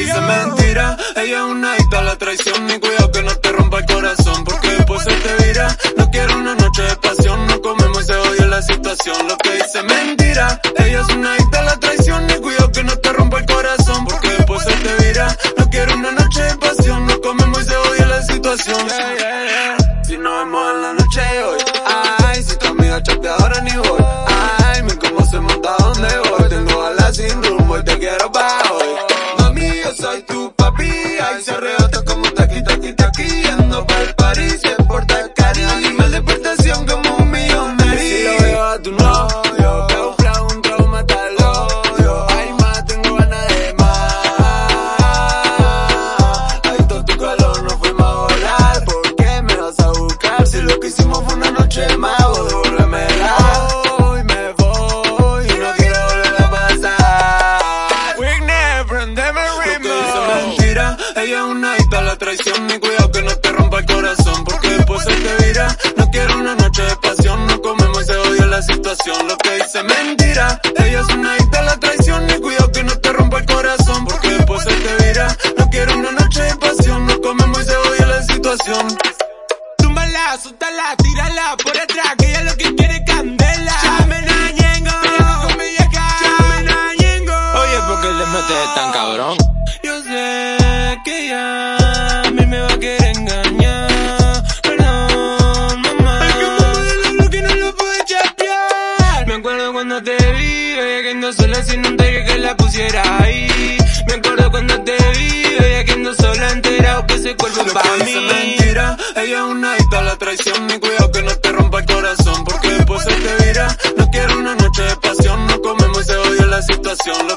dice mentira. Ella es una hija la traición, ni cuidado que no te rompa el corazón, porque después se te vira. No quiero una noche de pasión, no comemos y se odia la situación. Lo que dice mentira. Ella es una hija la traición, ni cuidado que no te rompa el corazón, porque después se te vira. No quiero una noche de pasión, no comemos y se odia la situación. Si nos vemos en la noche de hoy, ay, si tu amiga chateadora ni voy. Ay, mi cómo se monta donde voy. Tengo alas sin rumbo y te mentira, ella es una hija la traición, ni cuidado que no te rompa el corazón, porque después se te vira. No quiero una noche de pasión, no comemos y se odia la situación. Lo que dice mentira, ella es una hija la traición, ni cuidado que no te rompa el corazón, porque después se te vira. No quiero una noche de pasión, no comemos y se odia la situación. Túmbala, suéltala, tírala por atrás, que ella lo que quiere es candela. Ñengo. Oye, ¿por qué le metes tan cabrón? Vi, ella que ando sola sin un taller que la pusiera ahí. Me acuerdo cuando te vi, ella que ando sola enterado que ese cuerpo es pa' que dice mí. mentira, ella es una hija la traición, ni cuidado que no te rompa el corazón, porque después se te vira. No quiero una noche de pasión, no comemos y se odia la situación. Lo